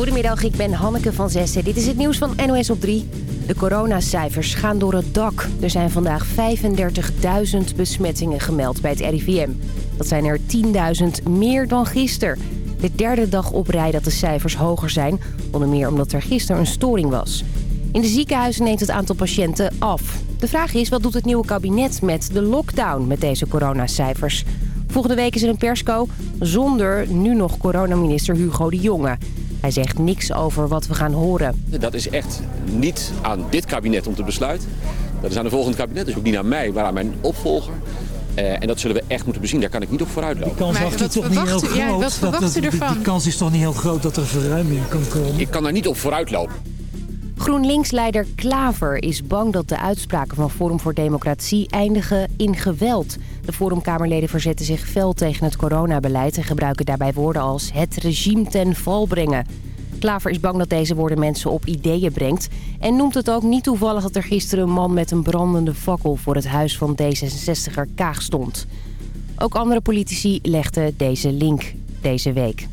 Goedemiddag, ik ben Hanneke van Zessen. Dit is het nieuws van NOS op 3. De coronacijfers gaan door het dak. Er zijn vandaag 35.000 besmettingen gemeld bij het RIVM. Dat zijn er 10.000 meer dan gisteren. De derde dag op rij dat de cijfers hoger zijn. Onder meer omdat er gisteren een storing was. In de ziekenhuizen neemt het aantal patiënten af. De vraag is, wat doet het nieuwe kabinet met de lockdown met deze coronacijfers? Volgende week is er een persco zonder nu nog coronaminister Hugo de Jonge. Hij zegt niks over wat we gaan horen. Dat is echt niet aan dit kabinet om te besluiten. Dat is aan de volgende kabinet, dus ook niet aan mij, maar aan mijn opvolger. Uh, en dat zullen we echt moeten bezien. Daar kan ik niet op vooruitlopen. Die kans Maar wat toch niet heel groot. ja, wat dat- verwacht dat- u die- ervan? Die kans is toch niet heel groot dat er verruiming kan komen. Ik kan daar niet op vooruitlopen. GroenLinks-leider Klaver is bang dat de uitspraken van Forum voor Democratie eindigen in geweld. De Forumkamerleden verzetten zich fel tegen het coronabeleid... en gebruiken daarbij woorden als het regime ten val brengen. Klaver is bang dat deze woorden mensen op ideeën brengt... en noemt het ook niet toevallig dat er gisteren een man met een brandende fakkel... voor het huis van D66er Kaag stond. Ook andere politici legden deze link deze week.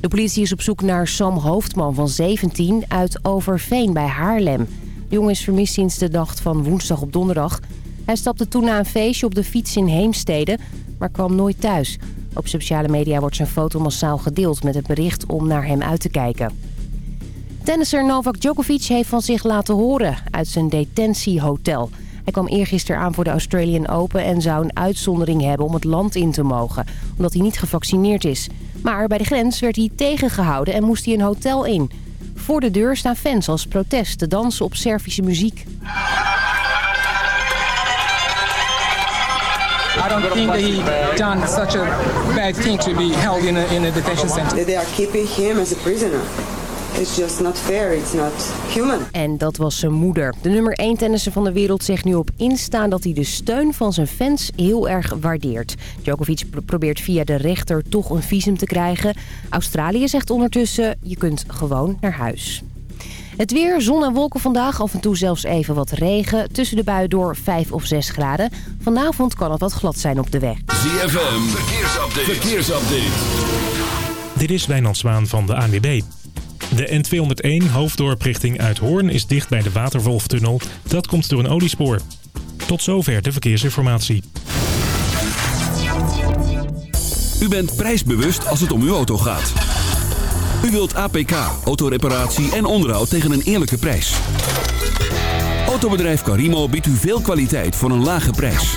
De politie is op zoek naar Sam Hoofdman van 17 uit Overveen bij Haarlem. De jongen is vermist sinds de nacht van woensdag op donderdag. Hij stapte toen na een feestje op de fiets in Heemstede, maar kwam nooit thuis. Op sociale media wordt zijn foto massaal gedeeld met het bericht om naar hem uit te kijken. Tennisser Novak Djokovic heeft van zich laten horen uit zijn detentiehotel. Hij kwam eergisteren aan voor de Australian Open en zou een uitzondering hebben om het land in te mogen, omdat hij niet gevaccineerd is. Maar bij de grens werd hij tegengehouden en moest hij een hotel in. Voor de deur staan fans als protest te dansen op Servische muziek. I don't think that he done such a bad thing to be held in a, in a detention center. They are keeping him as a prisoner. It's just not fair. It's not human. En dat was zijn moeder. De nummer 1 tennisser van de wereld zegt nu op Insta dat hij de steun van zijn fans heel erg waardeert. Djokovic pro- probeert via de rechter toch een visum te krijgen. Australië zegt ondertussen, je kunt gewoon naar huis. Het weer, zon en wolken vandaag, af en toe zelfs even wat regen. Tussen de buien door 5 of 6 graden. Vanavond kan het wat glad zijn op de weg. ZFM, verkeersupdate. verkeersupdate. Dit is Wijnand Zwaan van de ANWB. De N201 hoofddorp richting Uithoorn is dicht bij de Waterwolftunnel. Dat komt door een oliespoor. Tot zover de verkeersinformatie. U bent prijsbewust als het om uw auto gaat. U wilt APK, autoreparatie en onderhoud tegen een eerlijke prijs. Autobedrijf Carimo biedt u veel kwaliteit voor een lage prijs.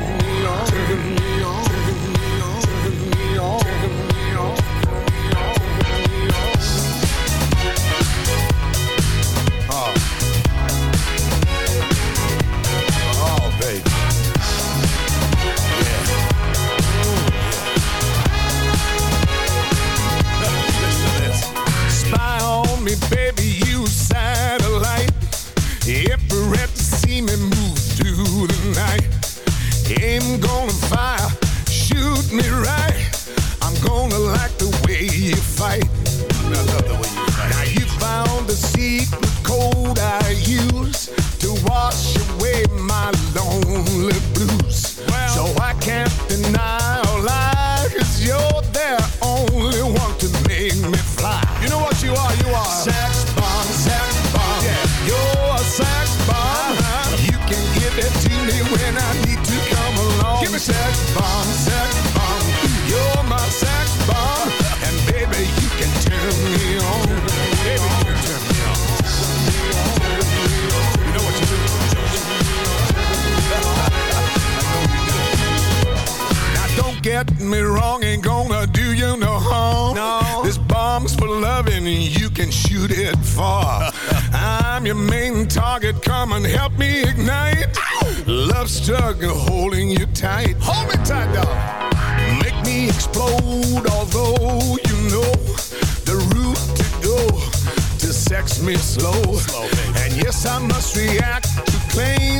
Shoot it far. I'm your main target, come and help me ignite. Love struggle holding you tight. Hold me tight, dog. Make me explode, although you know the route to go to sex me slow. slow And yes, I must react to claims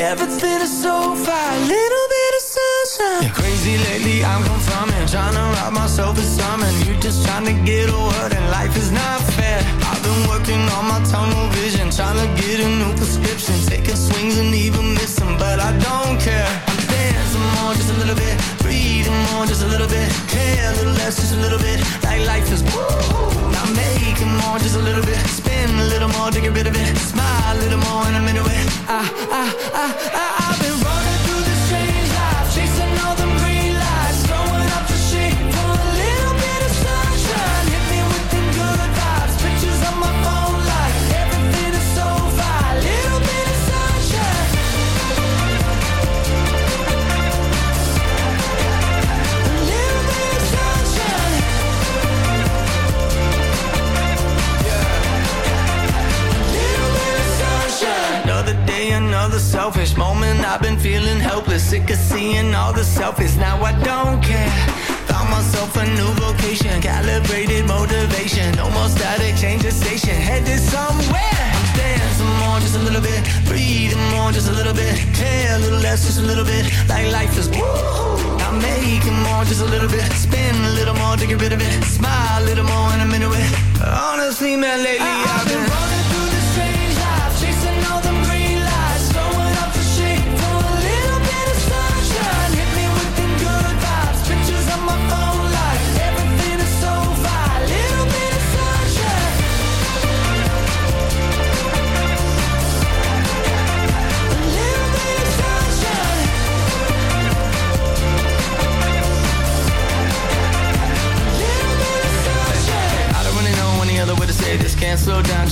everything is so fine. Little bit of sunshine. Yeah, crazy lately, I'm confirming, trying to rob myself of something. You just trying to get a word, and life is not fair. I've been working on my tunnel vision, trying to get a new prescription, taking swings and even missing, but I don't care. I'm dancing more, just a little bit, breathing more, just a little bit, care a little less, just a little bit. Like life is woo. Now making more, just a little bit, spin a little more to get rid of it, smile a little more, and I'm into it. I, I, I, I, I've been running Another selfish moment. I've been feeling helpless, sick of seeing all the selfies. Now I don't care. Found myself a new vocation, calibrated motivation. No more static, change the station, headed somewhere. I'm dancing more, just a little bit. Breathing more, just a little bit. Care a little less, just a little bit. Like life is woo. I'm making more, just a little bit. Spin a little more to get rid of it. Smile a little more, and I'm into it. Honestly, man, lately I've been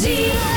Zie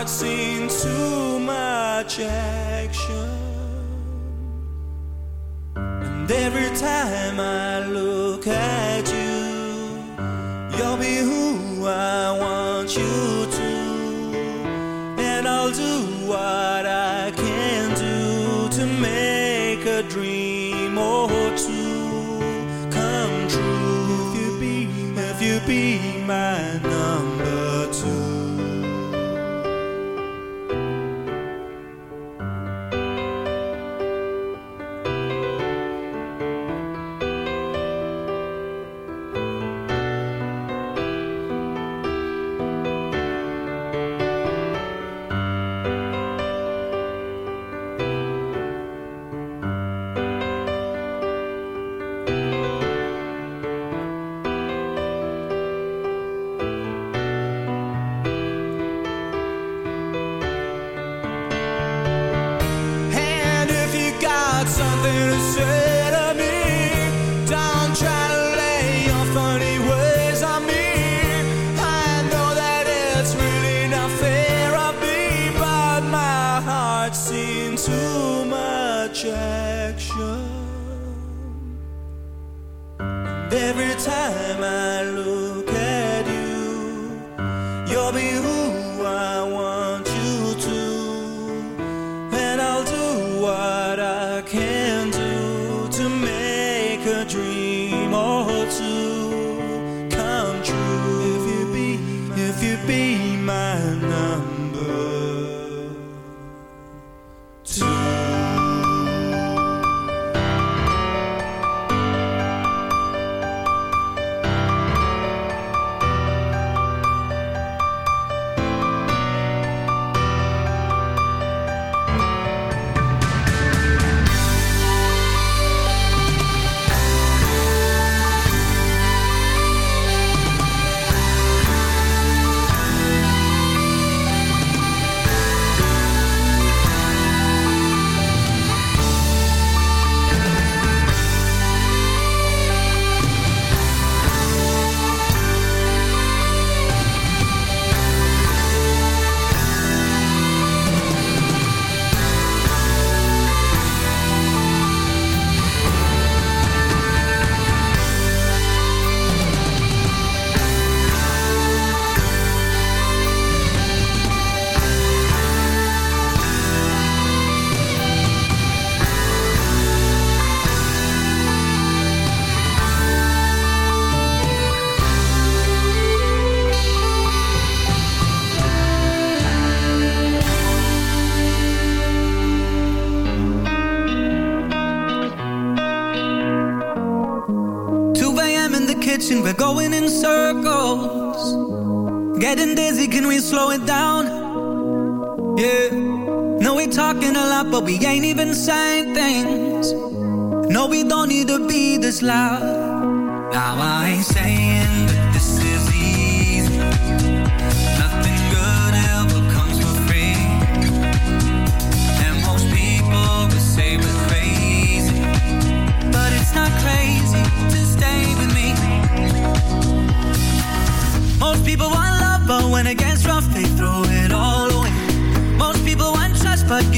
I'd seen too much action, and every time I look.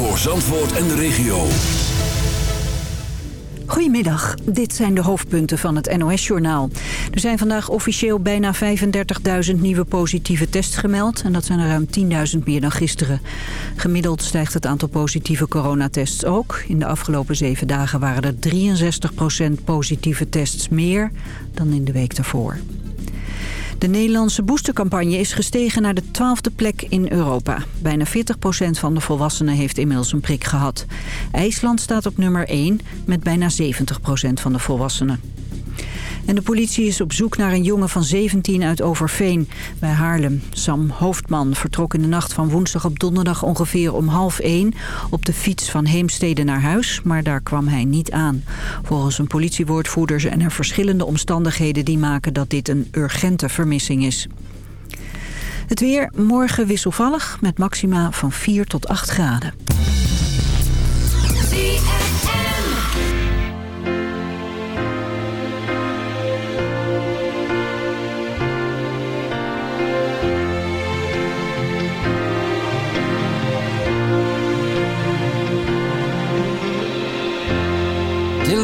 Voor Zandvoort en de regio. Goedemiddag, dit zijn de hoofdpunten van het NOS-journaal. Er zijn vandaag officieel bijna 35.000 nieuwe positieve tests gemeld... en dat zijn er ruim 10.000 meer dan gisteren. Gemiddeld stijgt het aantal positieve coronatests ook. In de afgelopen zeven dagen waren er 63% positieve tests meer dan in de week daarvoor. De Nederlandse boostercampagne is gestegen naar de twaalfde plek in Europa. Bijna 40% van de volwassenen heeft inmiddels een prik gehad. IJsland staat op nummer 1 met bijna 70% van de volwassenen. En de politie is op zoek naar een jongen van 17 uit Overveen bij Haarlem. Sam Hoofdman vertrok in de nacht van woensdag op donderdag ongeveer om half 1 op de fiets van Heemstede naar huis, maar daar kwam hij niet aan. Volgens een politiewoordvoerder zijn er verschillende omstandigheden die maken dat dit een urgente vermissing is. Het weer morgen wisselvallig met maxima van 4 tot 8 graden.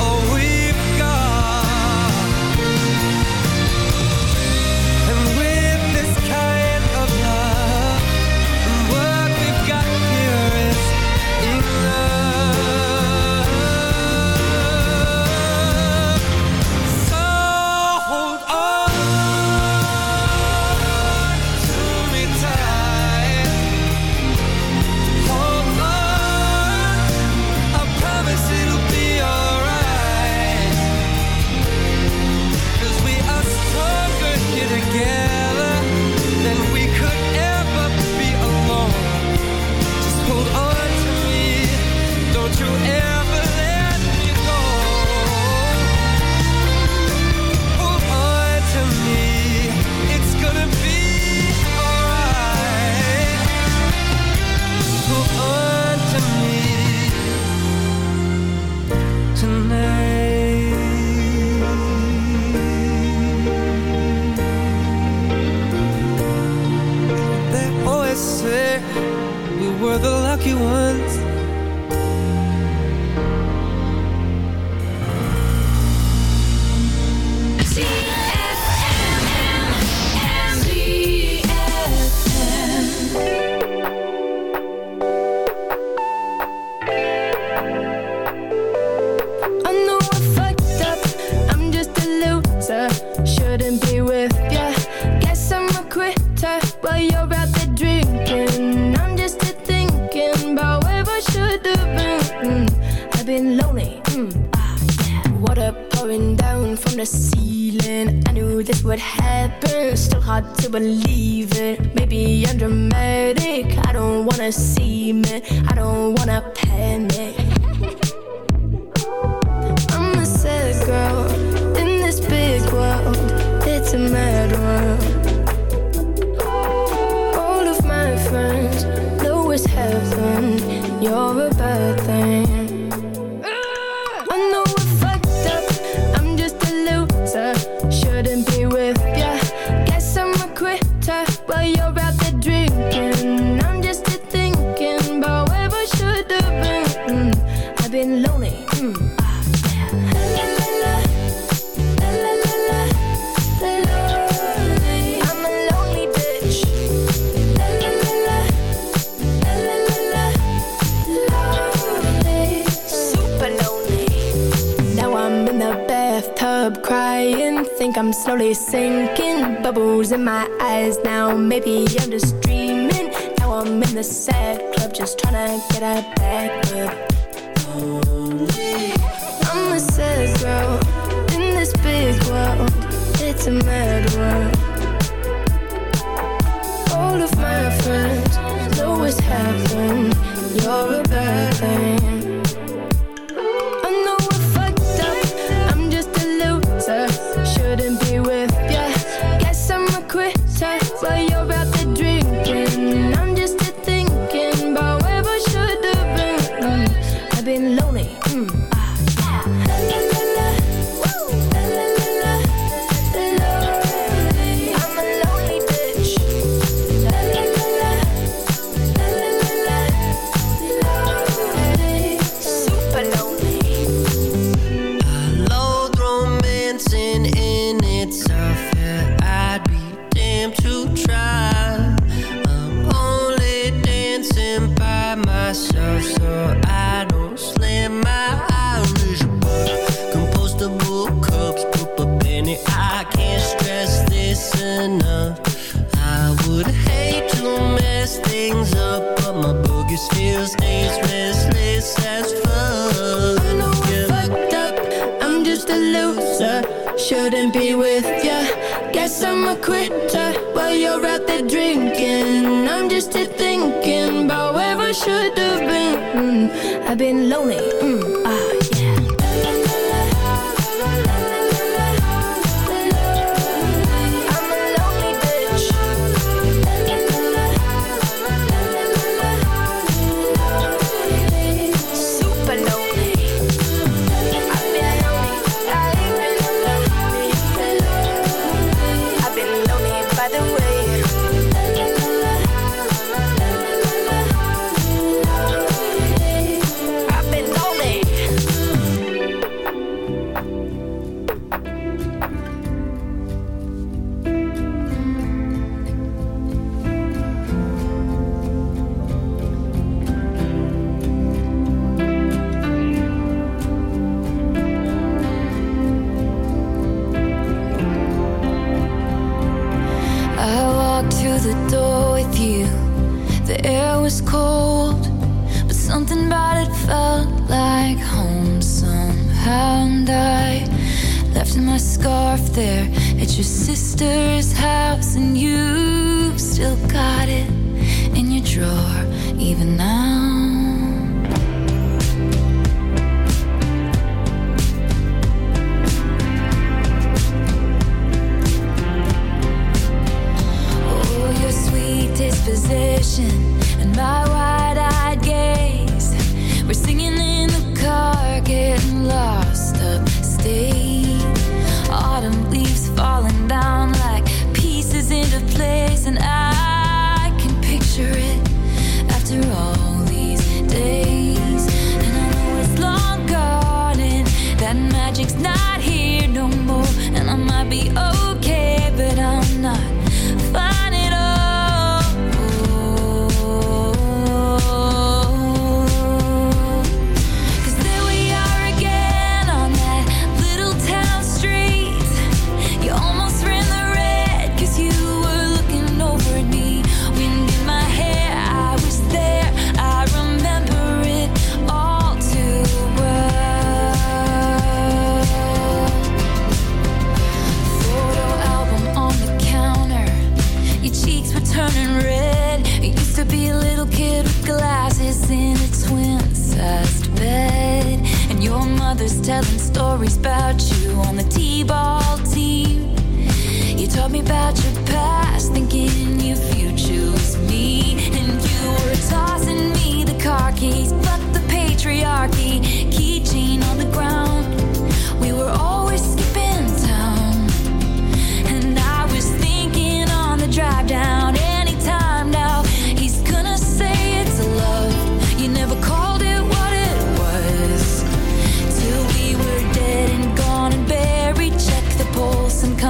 all we've I don't wanna panic. I'm slowly sinking. Bubbles in my eyes now. Maybe I'm just dreaming. Now I'm in the sad club Just trying to get out back up I'm a sad girl In this big world. It's a mad world. All of my friends Always happen You're a bad thing. I a quitter while you're out there drinking. I'm just here thinking about where I should have been. I've been lonely.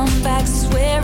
come back, swear.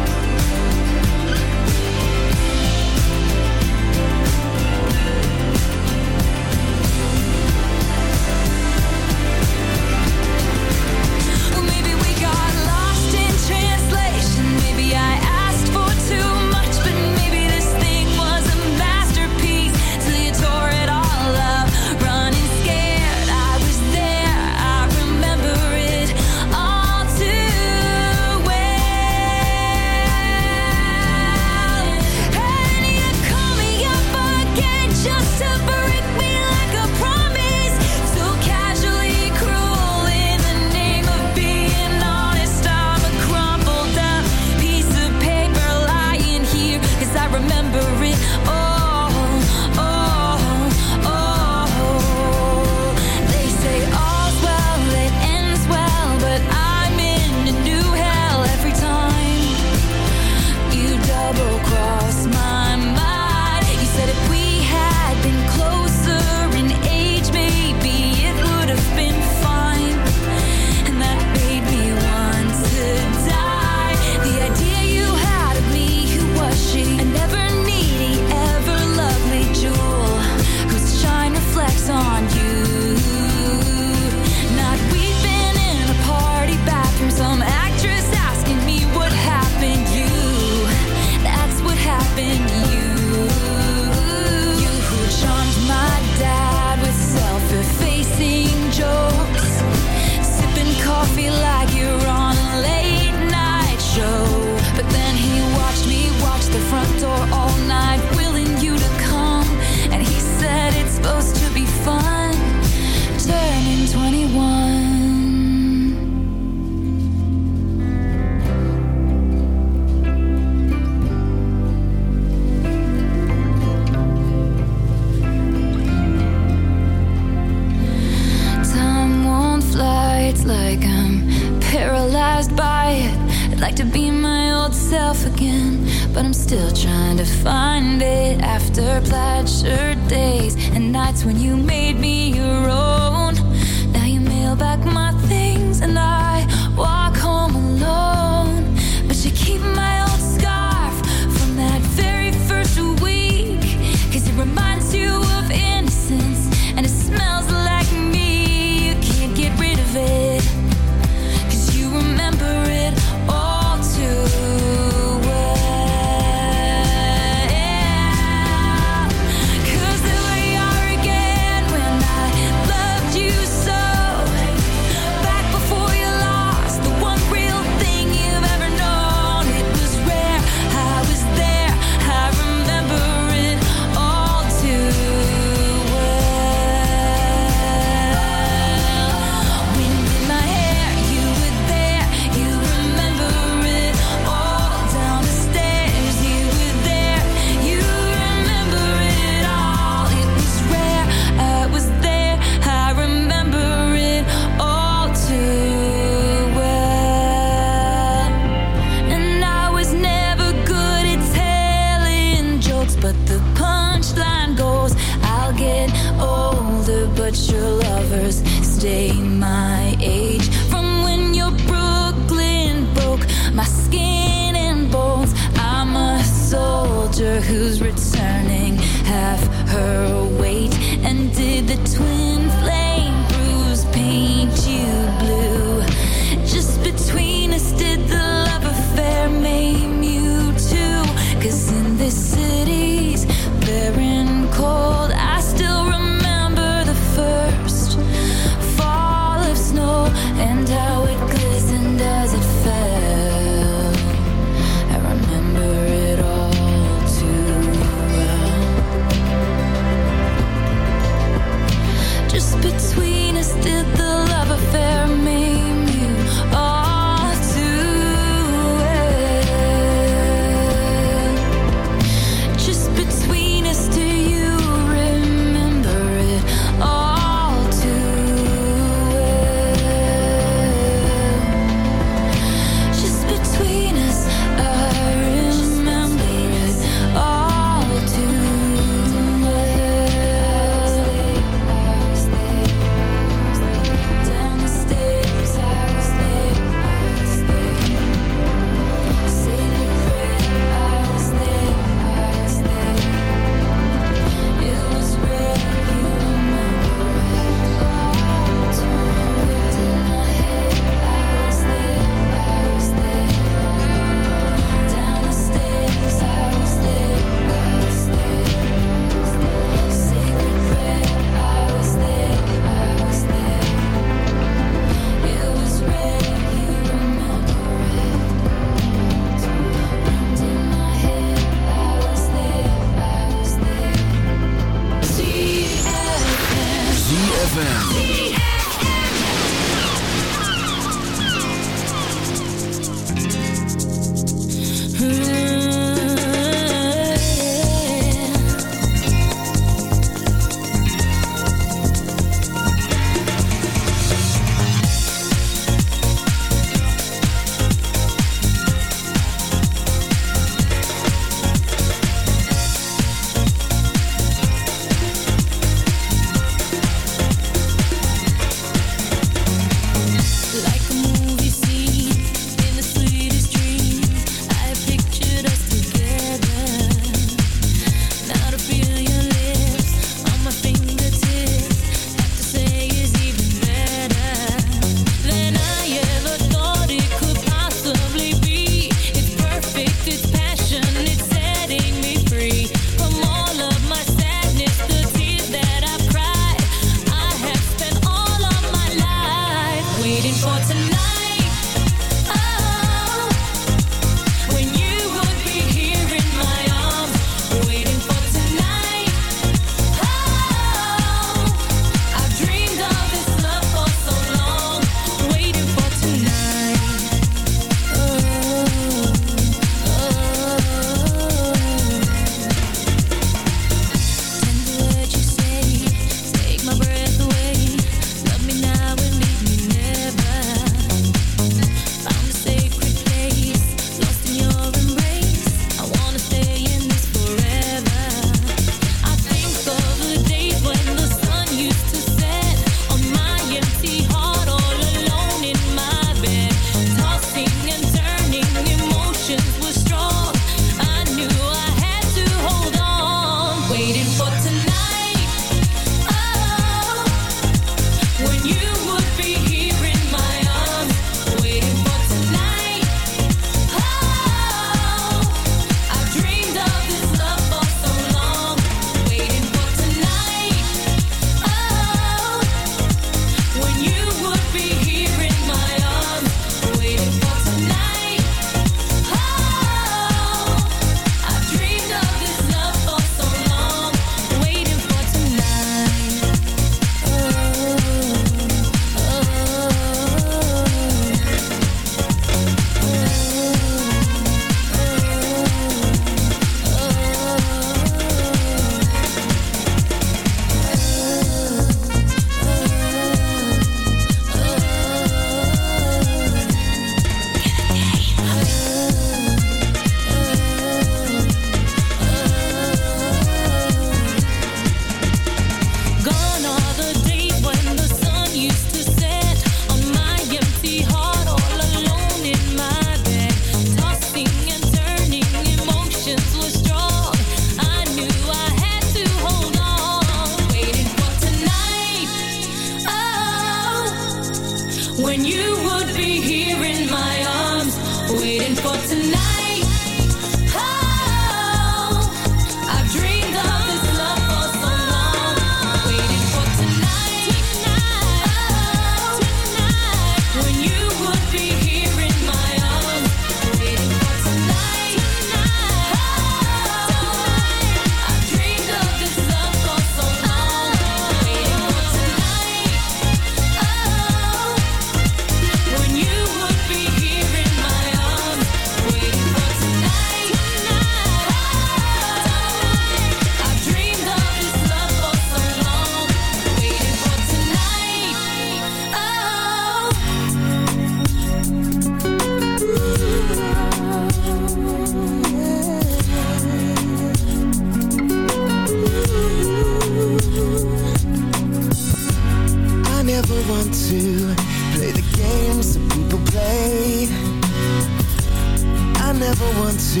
never want to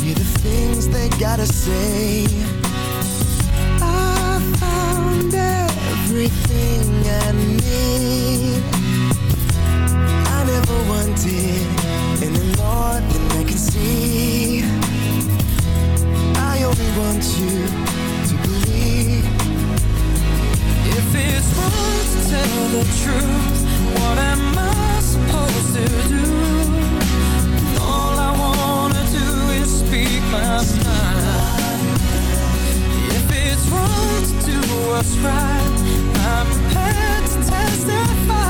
hear the things they gotta say. I found everything I need. I never wanted any more than I can see. I only want you to believe. If it's wrong to tell the truth, what am I supposed to do? my mind If it's wrong to do what's right I'm prepared to testify.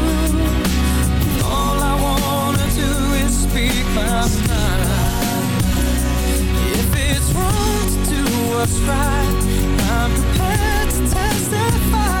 speak my mind. If it's wrong to do what's right, I'm prepared to testify.